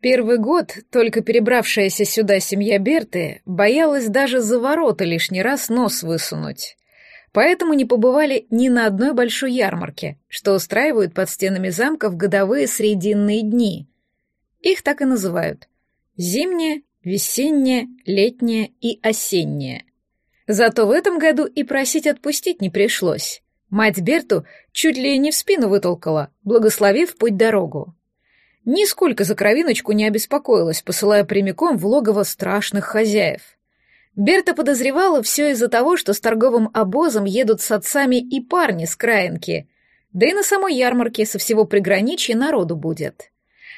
Первый год только перебравшаяся сюда семья Берты боялась даже за ворота лишний раз нос высунуть. Поэтому не побывали ни на одной большой ярмарке, что устраивают под стенами замка в годовые срединные дни. Их так и называют. Зимняя, весенняя, летняя и осенняя. Зато в этом году и просить отпустить не пришлось. Мать Берту чуть ли не в спину вытолкала, благословив путь-дорогу. Нисколько за кровиночку не обеспокоилась, посылая прямиком в логово страшных хозяев. Берта подозревала все из-за того, что с торговым обозом едут с отцами и парни с краинки, да и на самой ярмарке со всего приграничья народу будет.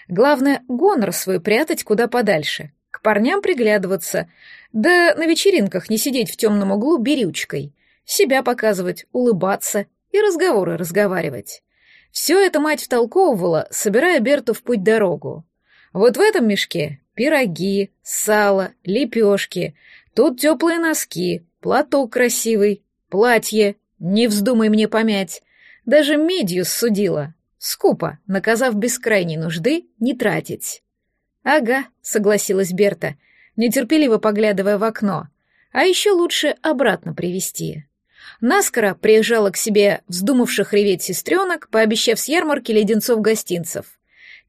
Главное, гонор свой прятать куда подальше, к парням приглядываться, да на вечеринках не сидеть в темном углу берючкой, себя показывать, улыбаться и разговоры разговаривать. Все это мать втолковывала, собирая Берту в путь-дорогу. Вот в этом мешке пироги, сало, лепешки, тут теплые носки, платок красивый, платье, не вздумай мне помять. Даже медью судила, скупо, наказав без крайней нужды не тратить. «Ага», — согласилась Берта, нетерпеливо поглядывая в окно. «А еще лучше обратно привести наскоро приезжала к себе вздумавших реветь сестренок, пообещав с ярмарки леденцов-гостинцев.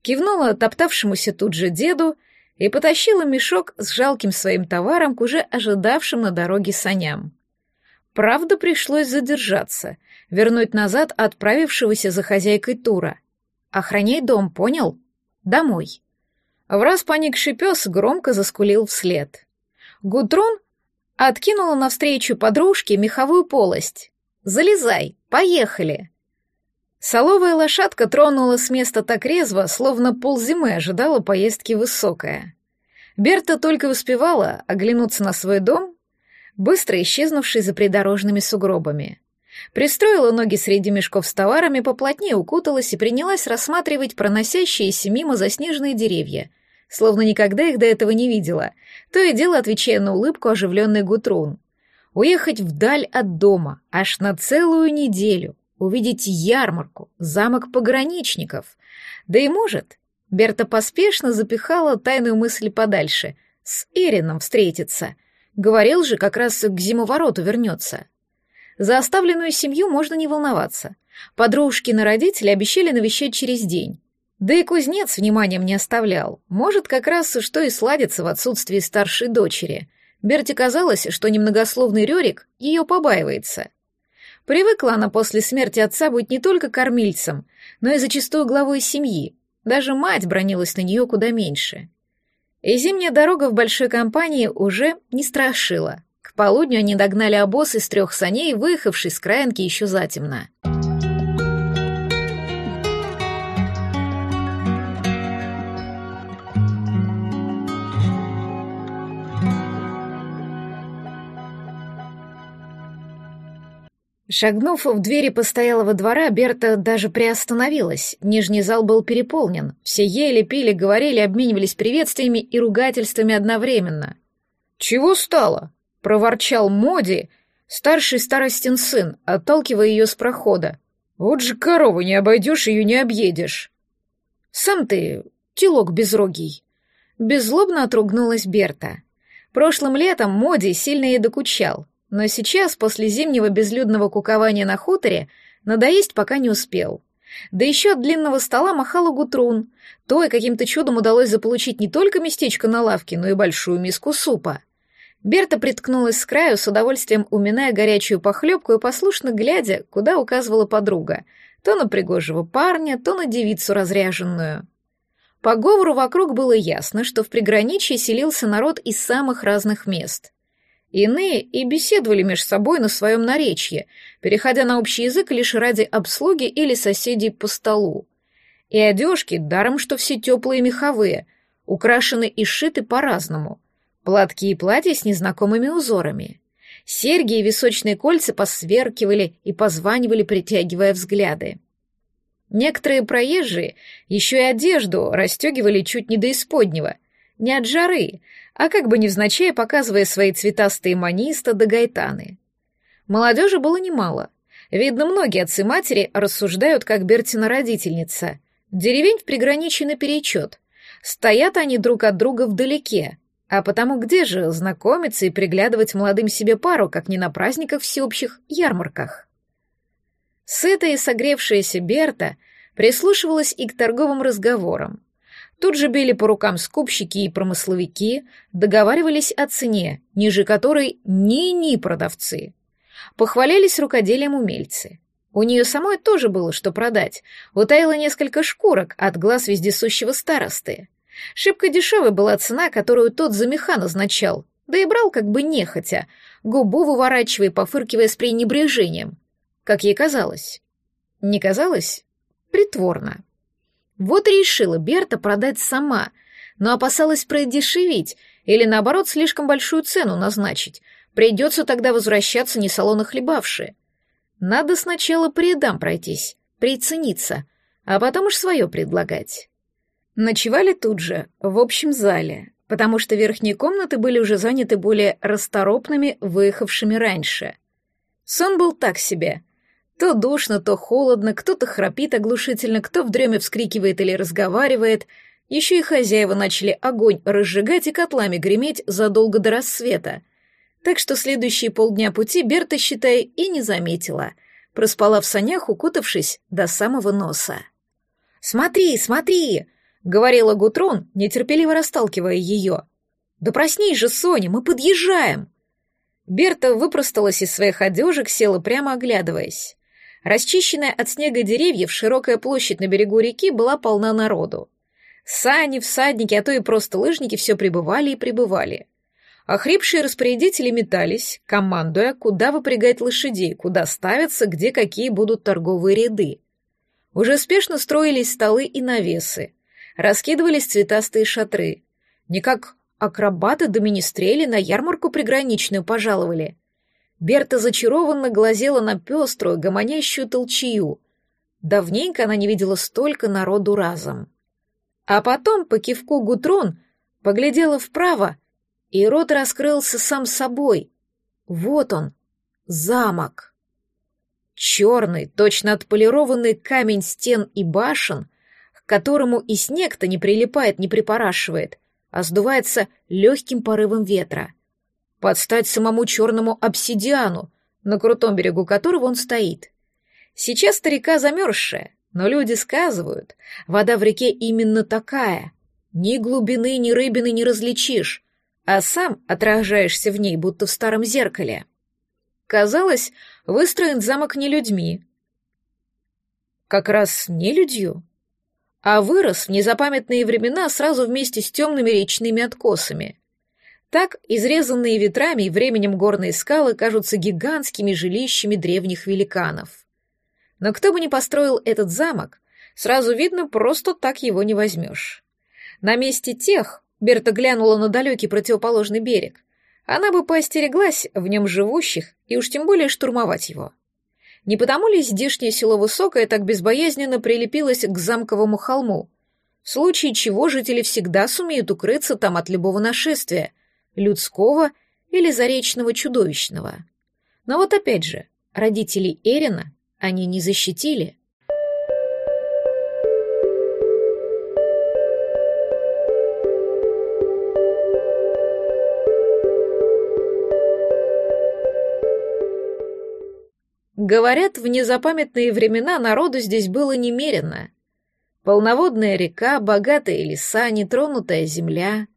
Кивнула топтавшемуся тут же деду и потащила мешок с жалким своим товаром к уже ожидавшим на дороге саням. Правда, пришлось задержаться, вернуть назад отправившегося за хозяйкой тура. «Охраняй дом, понял? Домой». В раз поникший пес громко заскулил вслед. Гудрон Откинула навстречу подружке меховую полость. «Залезай, поехали!» Соловая лошадка тронула с места так резво, словно ползимы ожидала поездки высокая. Берта только успевала оглянуться на свой дом, быстро исчезнувший за придорожными сугробами. Пристроила ноги среди мешков с товарами, поплотнее укуталась и принялась рассматривать проносящиеся мимо заснеженные деревья — словно никогда их до этого не видела, то и дело отвечая на улыбку оживленный Гутрун. Уехать вдаль от дома, аж на целую неделю, увидеть ярмарку, замок пограничников. Да и может, Берта поспешно запихала тайную мысль подальше, с Эрином встретиться. Говорил же, как раз к зимовороту вернется. За оставленную семью можно не волноваться. Подружки-на родители обещали навещать через день. Да и кузнец вниманием не оставлял. Может, как раз что и сладится в отсутствии старшей дочери. Берте казалось, что немногословный Рерик ее побаивается. Привыкла она после смерти отца быть не только кормильцем, но и зачастую главой семьи. Даже мать бронилась на нее куда меньше. И зимняя дорога в большой компании уже не страшила. К полудню они догнали обоз из трех саней, выехавший с краинки еще затемно. Шагнув в двери постоялого двора, Берта даже приостановилась. Нижний зал был переполнен. Все ели, пили, говорили, обменивались приветствиями и ругательствами одновременно. «Чего стало?» — проворчал Моди, старший старостин сын, отталкивая ее с прохода. «Вот же корова, не обойдешь, ее не объедешь». «Сам ты, телок безрогий», — беззлобно отругнулась Берта. Прошлым летом Моди сильно ей докучал — но сейчас, после зимнего безлюдного кукования на хуторе, надоесть пока не успел. Да еще от длинного стола махала Гутрун. То и каким-то чудом удалось заполучить не только местечко на лавке, но и большую миску супа. Берта приткнулась с краю, с удовольствием уминая горячую похлебку и послушно глядя, куда указывала подруга. То на пригожего парня, то на девицу разряженную. По говору вокруг было ясно, что в приграничье селился народ из самых разных мест. Иные и беседовали между собой на своем наречье, переходя на общий язык лишь ради обслуги или соседей по столу. И одежки, даром что все теплые меховые, украшены и сшиты по-разному. Платки и платья с незнакомыми узорами. Серьги и височные кольца посверкивали и позванивали, притягивая взгляды. Некоторые проезжие еще и одежду расстегивали чуть не до исподнего, не от жары, а как бы невзначай показывая свои цветастые маниста да гайтаны. Молодежи было немало. Видно, многие отцы-матери рассуждают, как Бертина родительница. Деревень в приграничье наперечет. Стоят они друг от друга вдалеке, а потому где же знакомиться и приглядывать молодым себе пару, как не на праздниках всеобщих ярмарках? Сытая и согревшаяся Берта прислушивалась и к торговым разговорам. Тут же били по рукам скупщики и промысловики, договаривались о цене, ниже которой ни-ни продавцы. Похвалялись рукоделием умельцы. У нее самой тоже было что продать. Утаила несколько шкурок от глаз вездесущего старосты. Шибко дешевой была цена, которую тот за меха назначал, да и брал как бы нехотя, губу выворачивая, пофыркивая с пренебрежением. Как ей казалось. Не казалось? Притворно. Вот и решила Берта продать сама, но опасалась продешевить или, наоборот, слишком большую цену назначить. Придется тогда возвращаться не салона хлебавшие. Надо сначала по рядам пройтись, прицениться, а потом уж свое предлагать. Ночевали тут же, в общем зале, потому что верхние комнаты были уже заняты более расторопными, выехавшими раньше. Сон был так себе. То душно, то холодно, кто-то храпит оглушительно, кто в дреме вскрикивает или разговаривает. Еще и хозяева начали огонь разжигать и котлами греметь задолго до рассвета — так что следующие полдня пути Берта, считай, и не заметила. Проспала в санях, укутавшись до самого носа. «Смотри, смотри!» — говорила Гутрон, нетерпеливо расталкивая ее. «Да проснись же, Соня, мы подъезжаем!» Берта выпросталась из своих одежек, села прямо оглядываясь. Расчищенная от снега деревьев широкая площадь на берегу реки была полна народу. Сани, всадники, а то и просто лыжники все прибывали и прибывали. Охрипшие распорядители метались, командуя, куда выпрягать лошадей, куда ставятся, где какие будут торговые ряды. Уже спешно строились столы и навесы, раскидывались цветастые шатры. Не как акробаты да министрели на ярмарку приграничную пожаловали. Берта зачарованно глазела на пеструю, гомонящую толчью. Давненько она не видела столько народу разом. А потом, по кивку Гутрон, поглядела вправо и рот раскрылся сам собой. Вот он, замок. Черный, точно отполированный камень стен и башен, к которому и снег-то не прилипает, не припорашивает, а сдувается легким порывом ветра. Под стать самому черному обсидиану, на крутом берегу которого он стоит. Сейчас-то река замерзшая, но люди сказывают, вода в реке именно такая. Ни глубины, ни рыбины не различишь, а сам отражаешься в ней, будто в старом зеркале. Казалось, выстроен замок не людьми. Как раз не людью, а вырос в незапамятные времена сразу вместе с темными речными откосами. Так изрезанные ветрами и временем горные скалы кажутся гигантскими жилищами древних великанов. Но кто бы ни построил этот замок, сразу видно, просто так его не возьмешь. На месте тех, Берта глянула на далекий противоположный берег. Она бы поостереглась в нем живущих и уж тем более штурмовать его. Не потому ли здешнее село Высокое так безбоязненно прилепилось к замковому холму, в случае чего жители всегда сумеют укрыться там от любого нашествия, людского или заречного чудовищного. Но вот опять же, родителей Эрина они не защитили — Говорят, в незапамятные времена народу здесь было немерено. Полноводная река, богатые леса, нетронутая земля.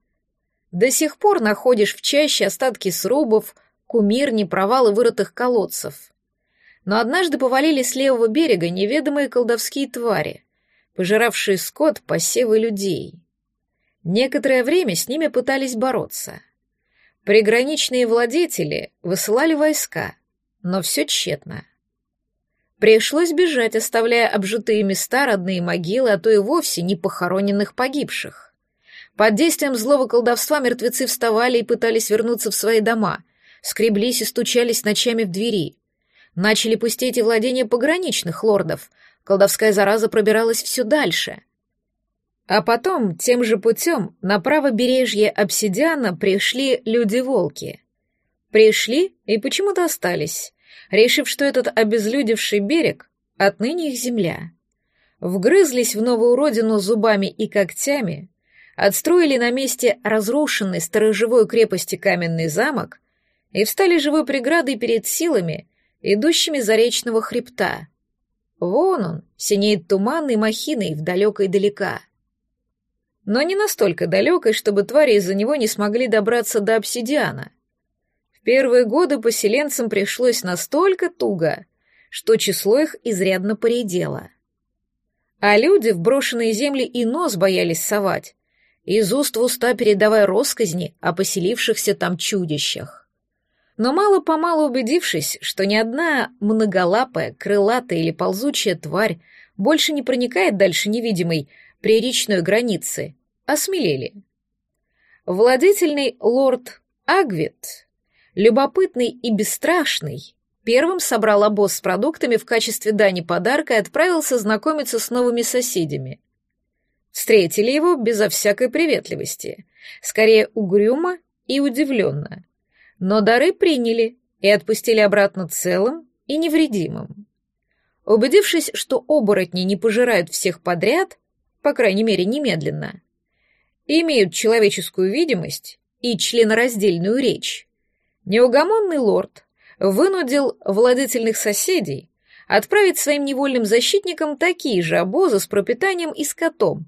До сих пор находишь в чаще остатки срубов, кумирни, провалы вырытых колодцев. Но однажды повалили с левого берега неведомые колдовские твари, пожиравшие скот, посевы людей. Некоторое время с ними пытались бороться. Приграничные владетели высылали войска, но все тщетно. Пришлось бежать, оставляя обжитые места, родные могилы, а то и вовсе не похороненных погибших. Под действием злого колдовства мертвецы вставали и пытались вернуться в свои дома, скреблись и стучались ночами в двери. Начали пустеть и владения пограничных лордов, колдовская зараза пробиралась все дальше. А потом, тем же путем, на правобережье обсидиана пришли люди-волки. Пришли и почему-то остались решив, что этот обезлюдевший берег — отныне их земля. Вгрызлись в новую родину зубами и когтями, отстроили на месте разрушенной сторожевой крепости каменный замок и встали живой преградой перед силами, идущими за речного хребта. Вон он, синеет туманной махиной в далекой далека. Но не настолько далекой, чтобы твари из-за него не смогли добраться до обсидиана. В первые годы поселенцам пришлось настолько туго, что число их изрядно поредело. А люди в брошенные земли и нос боялись совать, из уст в уста передавая росказни о поселившихся там чудищах но мало-помалу убедившись, что ни одна многолапая, крылатая или ползучая тварь больше не проникает дальше невидимой приречной границы, осмелели. Владетельный лорд Агвит, любопытный и бесстрашный, первым собрал обоз с продуктами в качестве дани подарка и отправился знакомиться с новыми соседями. Встретили его безо всякой приветливости, скорее угрюмо и удивленно — но дары приняли и отпустили обратно целым и невредимым. Убедившись, что оборотни не пожирают всех подряд, по крайней мере, немедленно, имеют человеческую видимость и членораздельную речь, неугомонный лорд вынудил владетельных соседей отправить своим невольным защитникам такие же обозы с пропитанием и скотом,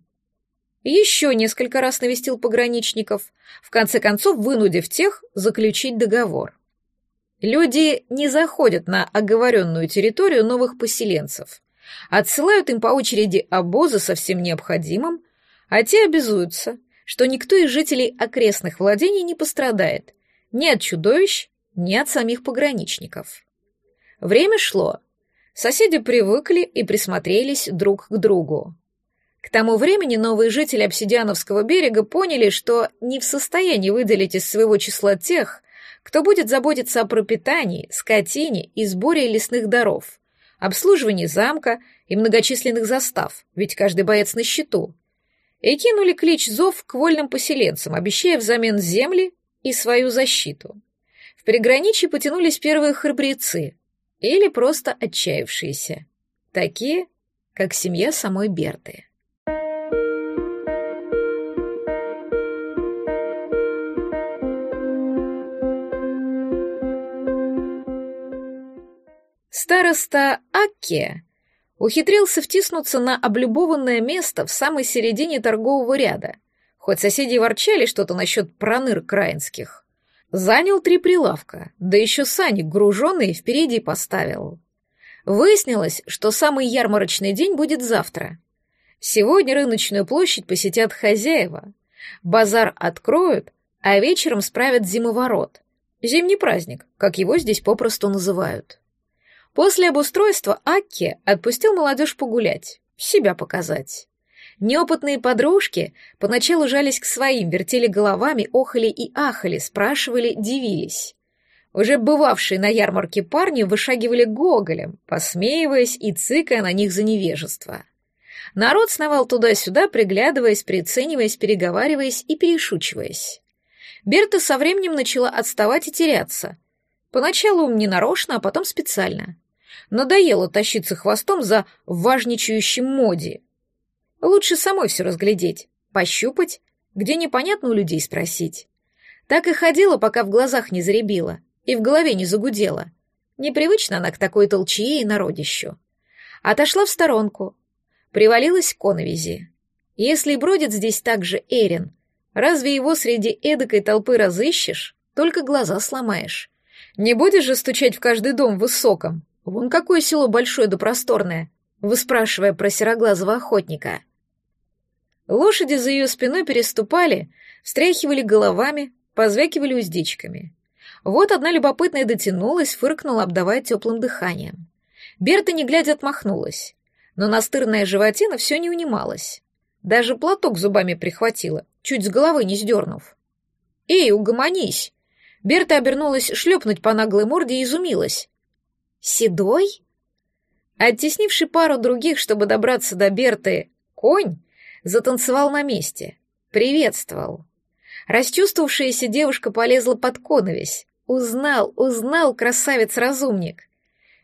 еще несколько раз навестил пограничников, в конце концов вынудив тех заключить договор. Люди не заходят на оговоренную территорию новых поселенцев, отсылают им по очереди обозы со всем необходимым, а те обязуются, что никто из жителей окрестных владений не пострадает ни от чудовищ, ни от самих пограничников. Время шло. Соседи привыкли и присмотрелись друг к другу. К тому времени новые жители Обсидиановского берега поняли, что не в состоянии выделить из своего числа тех, кто будет заботиться о пропитании, скотине и сборе лесных даров, обслуживании замка и многочисленных застав, ведь каждый боец на счету. И кинули клич-зов к вольным поселенцам, обещая взамен земли и свою защиту. В приграничье потянулись первые храбрецы или просто отчаявшиеся, такие, как семья самой Берты. Староста Акке ухитрился втиснуться на облюбованное место в самой середине торгового ряда, хоть соседи ворчали что-то насчет проныр краинских. Занял три прилавка, да еще сани груженные впереди поставил. Выяснилось, что самый ярмарочный день будет завтра. Сегодня рыночную площадь посетят хозяева. Базар откроют, а вечером справят зимоворот. Зимний праздник, как его здесь попросту называют. После обустройства Акки отпустил молодежь погулять, себя показать. Неопытные подружки поначалу жались к своим, вертели головами, охали и ахали, спрашивали, дивились. Уже бывавшие на ярмарке парни вышагивали гоголем, посмеиваясь и цыкая на них за невежество. Народ сновал туда-сюда, приглядываясь, прицениваясь, переговариваясь и перешучиваясь. Берта со временем начала отставать и теряться. Поначалу не нарочно, а потом специально. Надоело тащиться хвостом за важничающим моди. Лучше самой все разглядеть, пощупать, где непонятно у людей спросить. Так и ходила, пока в глазах не заребила и в голове не загудела. Непривычно она к такой толчее и народищу. Отошла в сторонку, привалилась к коновизи. Если бродит здесь также Эрин, разве его среди эдакой толпы разыщешь, только глаза сломаешь. Не будешь же стучать в каждый дом высоком, «Вон какое село большое да просторное», выспрашивая про сероглазого охотника. Лошади за ее спиной переступали, встряхивали головами, позвякивали уздечками. Вот одна любопытная дотянулась, фыркнула, обдавая теплым дыханием. Берта, не глядя, отмахнулась. Но настырная животина все не унималась. Даже платок зубами прихватила, чуть с головы не сдернув. «Эй, угомонись!» Берта обернулась шлепнуть по наглой морде и изумилась. Седой? Оттеснивший пару других, чтобы добраться до Берты, конь затанцевал на месте, приветствовал. Расчувствовавшаяся девушка полезла под коновесь. Узнал, узнал красавец-разумник.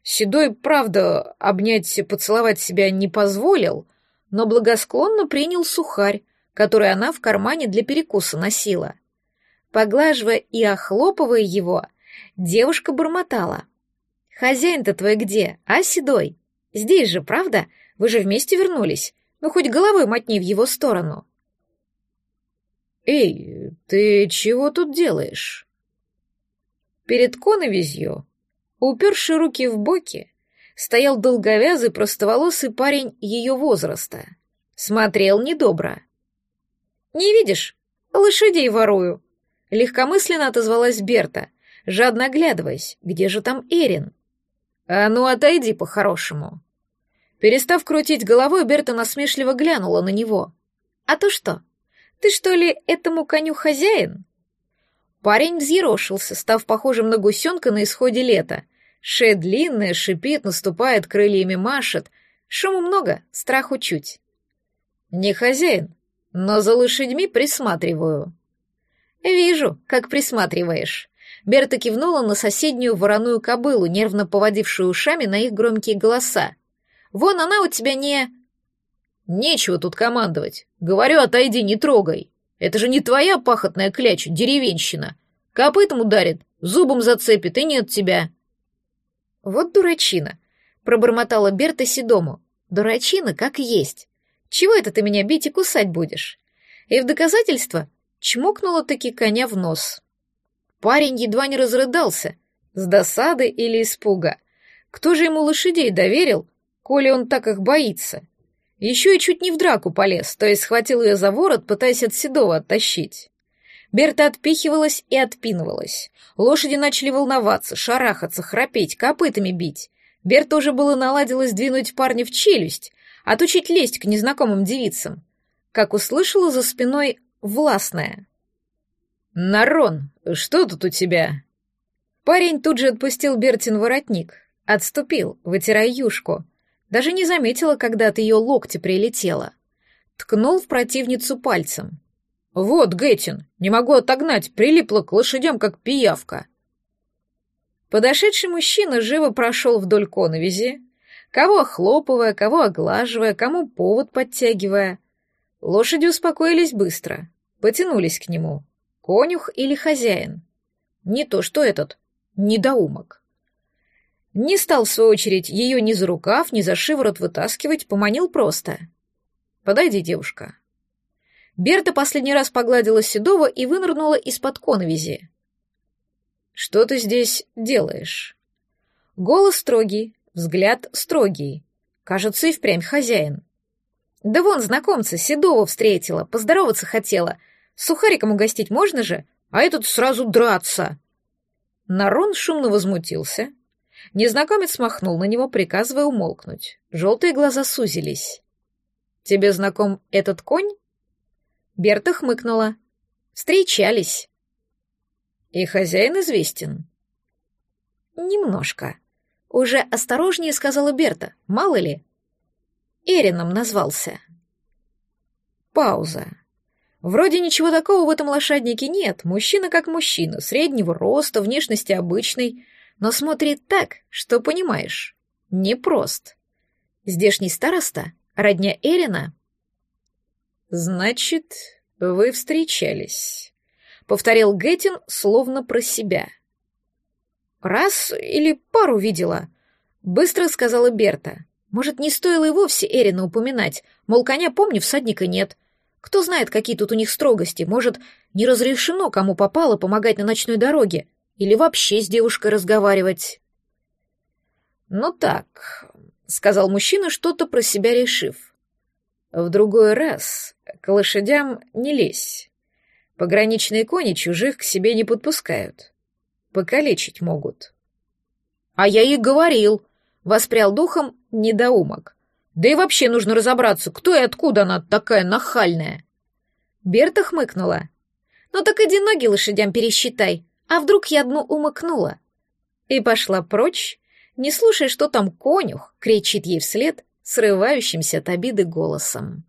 Седой, правда, обнять, поцеловать себя не позволил, но благосклонно принял сухарь, который она в кармане для перекуса носила. Поглаживая и охлопывая его, девушка бормотала. «Хозяин-то твой где, а, Седой? Здесь же, правда? Вы же вместе вернулись. Ну, хоть головой мотни в его сторону». «Эй, ты чего тут делаешь?» Перед коновизью, уперши руки в боки, стоял долговязый простоволосый парень ее возраста. Смотрел недобро. «Не видишь? Лошадей ворую!» Легкомысленно отозвалась Берта, жадно оглядываясь, где же там Эрин. «А ну, отойди по-хорошему!» Перестав крутить головой, Берта насмешливо глянула на него. «А то что? Ты что ли этому коню хозяин?» Парень взъерошился, став похожим на гусенка на исходе лета. Шея длинная, шипит, наступает, крыльями машет. Шуму много, страху чуть. «Не хозяин, но за лошадьми присматриваю». «Вижу, как присматриваешь». Берта кивнула на соседнюю вороную кобылу, нервно поводившую ушами на их громкие голоса. «Вон она у тебя не...» «Нечего тут командовать. Говорю, отойди, не трогай. Это же не твоя пахотная кляча, деревенщина. Копытом ударит, зубом зацепит, и нет тебя». «Вот дурачина», — пробормотала Берта Седому. «Дурачина как есть. Чего это ты меня бить и кусать будешь?» И в доказательство чмокнула таки коня в нос. Парень едва не разрыдался, с досады или испуга. Кто же ему лошадей доверил, коли он так их боится? Еще и чуть не в драку полез, то есть схватил ее за ворот, пытаясь от Седова оттащить. Берта отпихивалась и отпинывалась. Лошади начали волноваться, шарахаться, храпеть, копытами бить. Берта уже было наладилась двинуть парня в челюсть, отучить лезть к незнакомым девицам. Как услышала за спиной властная. «Нарон, что тут у тебя?» Парень тут же отпустил Бертин воротник, отступил, вытирая юшку, даже не заметила, когда от ее локти прилетела. Ткнул в противницу пальцем. «Вот, Гетин, не могу отогнать, прилипла к лошадям, как пиявка». Подошедший мужчина живо прошел вдоль коновизи, кого охлопывая, кого оглаживая, кому повод подтягивая. Лошади успокоились быстро, потянулись к нему. Конюх или хозяин? Не то что этот, недоумок. Не стал, в свою очередь, ее ни за рукав, ни за шиворот вытаскивать, поманил просто. «Подойди, девушка». Берта последний раз погладила Седова и вынырнула из-под коновизи. «Что ты здесь делаешь?» Голос строгий, взгляд строгий. Кажется, и впрямь хозяин. «Да вон, знакомца, Седова встретила, поздороваться хотела. Сухариком угостить можно же, а этот сразу драться». Нарон шумно возмутился, Незнакомец махнул на него, приказывая умолкнуть. Желтые глаза сузились. «Тебе знаком этот конь?» Берта хмыкнула. «Встречались». «И хозяин известен?» «Немножко». Уже осторожнее сказала Берта, мало ли. Эрином назвался. Пауза. Вроде ничего такого в этом лошаднике нет. Мужчина как мужчина, среднего роста, внешности обычной, но смотрит так, что понимаешь, непрост. Здешний староста — родня Эрина. «Значит, вы встречались», — повторил Геттин словно про себя. «Раз или пару видела», — быстро сказала Берта. «Может, не стоило и вовсе Эрина упоминать, мол, коня, помню, всадника нет. Кто знает, какие тут у них строгости, может, не разрешено кому попало помогать на ночной дороге, или вообще с девушкой разговаривать. «Ну так», — сказал мужчина, что-то про себя решив. «В другой раз к лошадям не лезь. Пограничные кони чужих к себе не подпускают. Покалечить могут». «А я ей говорил», — воспрял духом недоумок. «Да и вообще нужно разобраться, кто и откуда она такая нахальная». Берта хмыкнула. «Ну так иди ноги лошадям пересчитай, а вдруг я одну умыкнула? И пошла прочь, не слушая, что там конюх кричит ей вслед срывающимся от обиды голосом.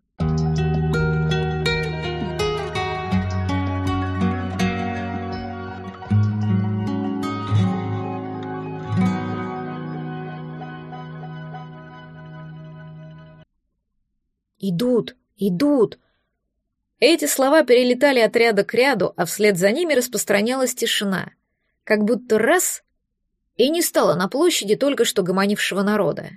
«Идут, идут!» Эти слова перелетали от ряда к ряду, а вслед за ними распространялась тишина. Как будто раз — и не стало на площади только что гомонившего народа.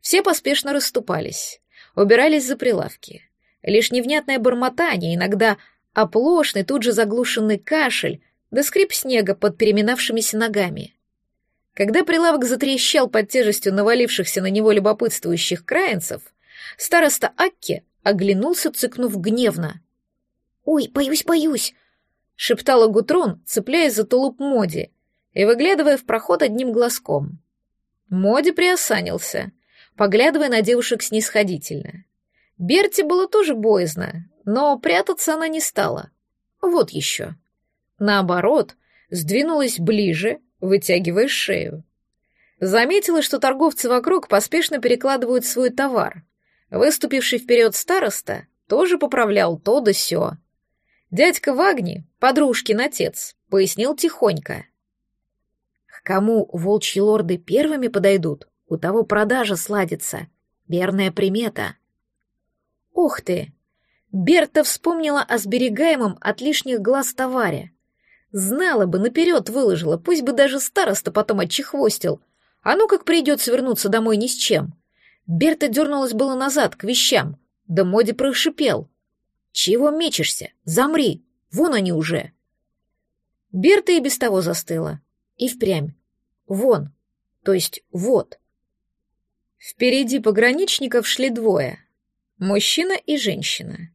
Все поспешно расступались, убирались за прилавки. Лишь невнятное бормотание, иногда оплошный, тут же заглушенный кашель, да скрип снега под переминавшимися ногами. Когда прилавок затрещал под тяжестью навалившихся на него любопытствующих краинцев, староста Акки оглянулся, цыкнув гневно. «Ой, боюсь, боюсь!» — шептала Гутрон, цепляясь за тулуп Моди и выглядывая в проход одним глазком. Моди приосанился, поглядывая на девушек снисходительно. Берти было тоже боязно, но прятаться она не стала. Вот еще. Наоборот, сдвинулась ближе, вытягивая шею. Заметила, что торговцы вокруг поспешно перекладывают свой товар. Выступивший вперед староста тоже поправлял то да сё. Дядька Вагни, подружкин отец, пояснил тихонько. К кому волчьи лорды первыми подойдут, у того продажа сладится. Верная примета. Ух ты! Берта вспомнила о сберегаемом от лишних глаз товаре. Знала бы, наперед выложила, пусть бы даже староста потом отчехвостил. А ну как придется вернуться домой ни с чем. Берта дернулась было назад, к вещам. Да Моди прошипел. «Чего мечешься? Замри! Вон они уже!» Берта и без того застыла. И впрямь. Вон. То есть вот. Впереди пограничников шли двое. Мужчина и женщина.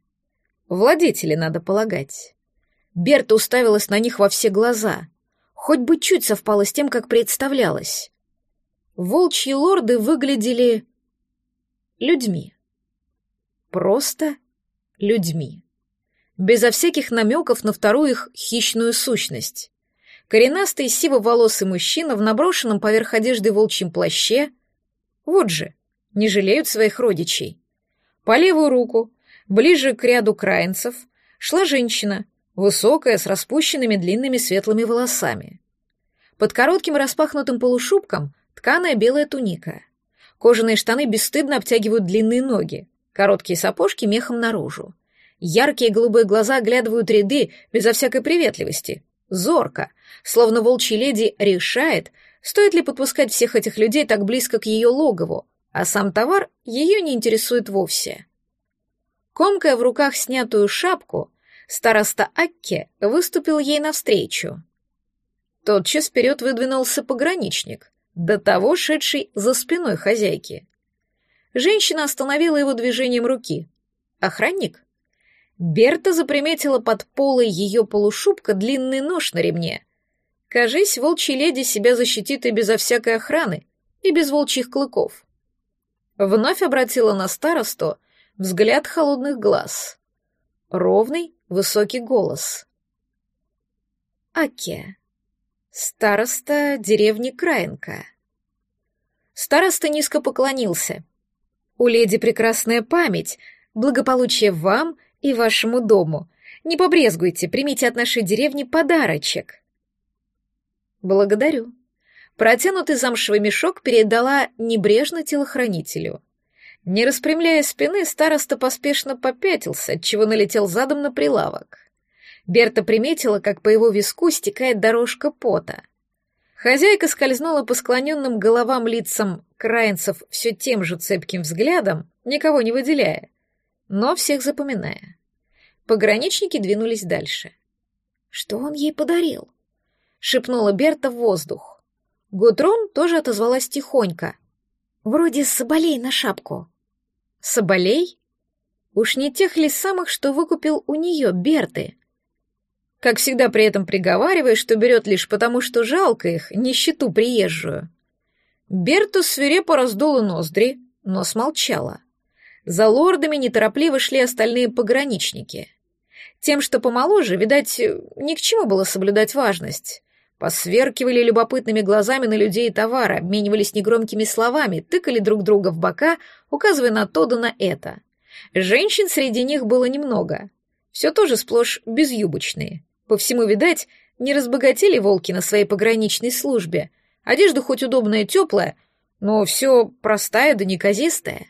Владетели, надо полагать. Берта уставилась на них во все глаза. Хоть бы чуть совпало с тем, как представлялось. Волчьи лорды выглядели... людьми. Просто людьми. Безо всяких намеков на вторую их хищную сущность. Коренастый сиво-волосый мужчина в наброшенном поверх одежды волчьем плаще. Вот же, не жалеют своих родичей. По левую руку, ближе к ряду краинцев, шла женщина, высокая, с распущенными длинными светлыми волосами. Под коротким распахнутым полушубком тканая белая туника. Кожаные штаны бесстыдно обтягивают длинные ноги, короткие сапожки мехом наружу. Яркие голубые глаза оглядывают ряды безо всякой приветливости. Зорко, словно волчья леди решает, стоит ли подпускать всех этих людей так близко к ее логову, а сам товар ее не интересует вовсе. Комкая в руках снятую шапку, староста Акке выступил ей навстречу. Тотчас вперед выдвинулся пограничник, до того шедший за спиной хозяйки. Женщина остановила его движением руки. Охранник? Берта заприметила под полой ее полушубка длинный нож на ремне. Кажись, волчья леди себя защитит и безо всякой охраны, и без волчьих клыков. Вновь обратила на старосту взгляд холодных глаз. Ровный, высокий голос. Аке. Староста деревни Краинка. Староста низко поклонился. У леди прекрасная память, благополучие вам и вашему дому. Не побрезгуйте, примите от нашей деревни подарочек. Благодарю. Протянутый замшевый мешок передала небрежно телохранителю. Не распрямляя спины, староста поспешно попятился, отчего налетел задом на прилавок. Берта приметила, как по его виску стекает дорожка пота. Хозяйка скользнула по склоненным головам лицам краинцев все тем же цепким взглядом, никого не выделяя, но всех запоминая. Пограничники двинулись дальше. «Что он ей подарил?» — шепнула Берта в воздух. Гудрон тоже отозвалась тихонько. «Вроде соболей на шапку». «Соболей?» Уж не тех ли самых, что выкупил у нее Берты? Как всегда при этом приговаривая, что берет лишь потому, что жалко их, нищету приезжую. Берту свирепо раздула ноздри, но смолчала. За лордами неторопливо шли остальные пограничники. Тем, что помоложе, видать, ни к чему было соблюдать важность. Посверкивали любопытными глазами на людей и товары, обменивались негромкими словами, тыкали друг друга в бока, указывая на то да на это. Женщин среди них было немного. Все тоже сплошь безюбочные. По всему, видать, не разбогатели волки на своей пограничной службе. Одежда хоть удобная, теплая, но все простая да неказистая.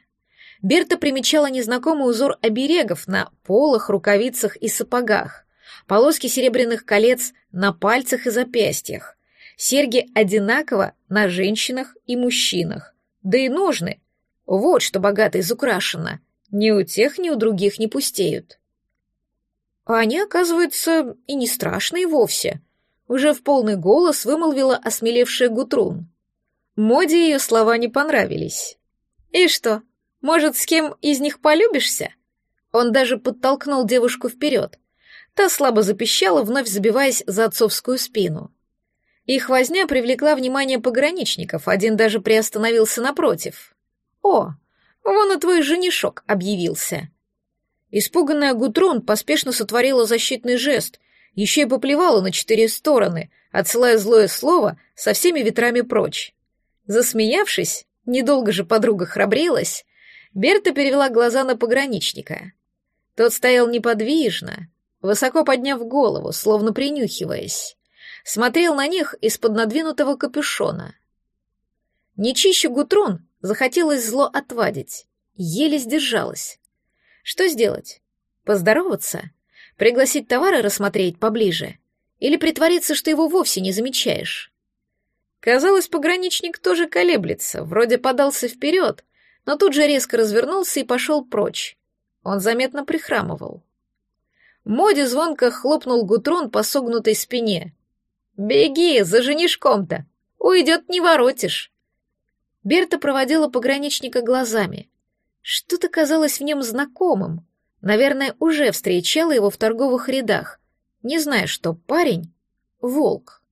Берта примечала незнакомый узор оберегов на полах, рукавицах и сапогах, полоски серебряных колец на пальцах и запястьях, серьги одинаково на женщинах и мужчинах, да и ножны. Вот что богато изукрашено. Ни у тех, ни у других не пустеют. А они, оказывается, и не страшные вовсе. Уже в полный голос вымолвила осмелевшая Гутрун. Моде ее слова не понравились. «И что, может, с кем из них полюбишься?» Он даже подтолкнул девушку вперед. Та слабо запищала, вновь забиваясь за отцовскую спину. Их возня привлекла внимание пограничников, один даже приостановился напротив. «О, вон и твой женишок объявился!» Испуганная Гутрун поспешно сотворила защитный жест, еще и поплевала на четыре стороны, отсылая злое слово со всеми ветрами прочь. Засмеявшись, недолго же подруга храбрилась, Берта перевела глаза на пограничника. Тот стоял неподвижно, высоко подняв голову, словно принюхиваясь. Смотрел на них из-под надвинутого капюшона. Нечище Гутрун захотелось зло отвадить, еле сдержалась. Что сделать? Поздороваться? Пригласить товары рассмотреть поближе? Или притвориться, что его вовсе не замечаешь? Казалось, пограничник тоже колеблется, вроде подался вперед, но тут же резко развернулся и пошел прочь. Он заметно прихрамывал. Моди звонко хлопнул Гутрон по согнутой спине. «Беги, за женишком-то! Уйдет, не воротишь!» Берта проводила пограничника глазами. Что-то казалось в нем знакомым. Наверное, уже встречала его в торговых рядах, не зная, что парень — волк.